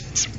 Thanks.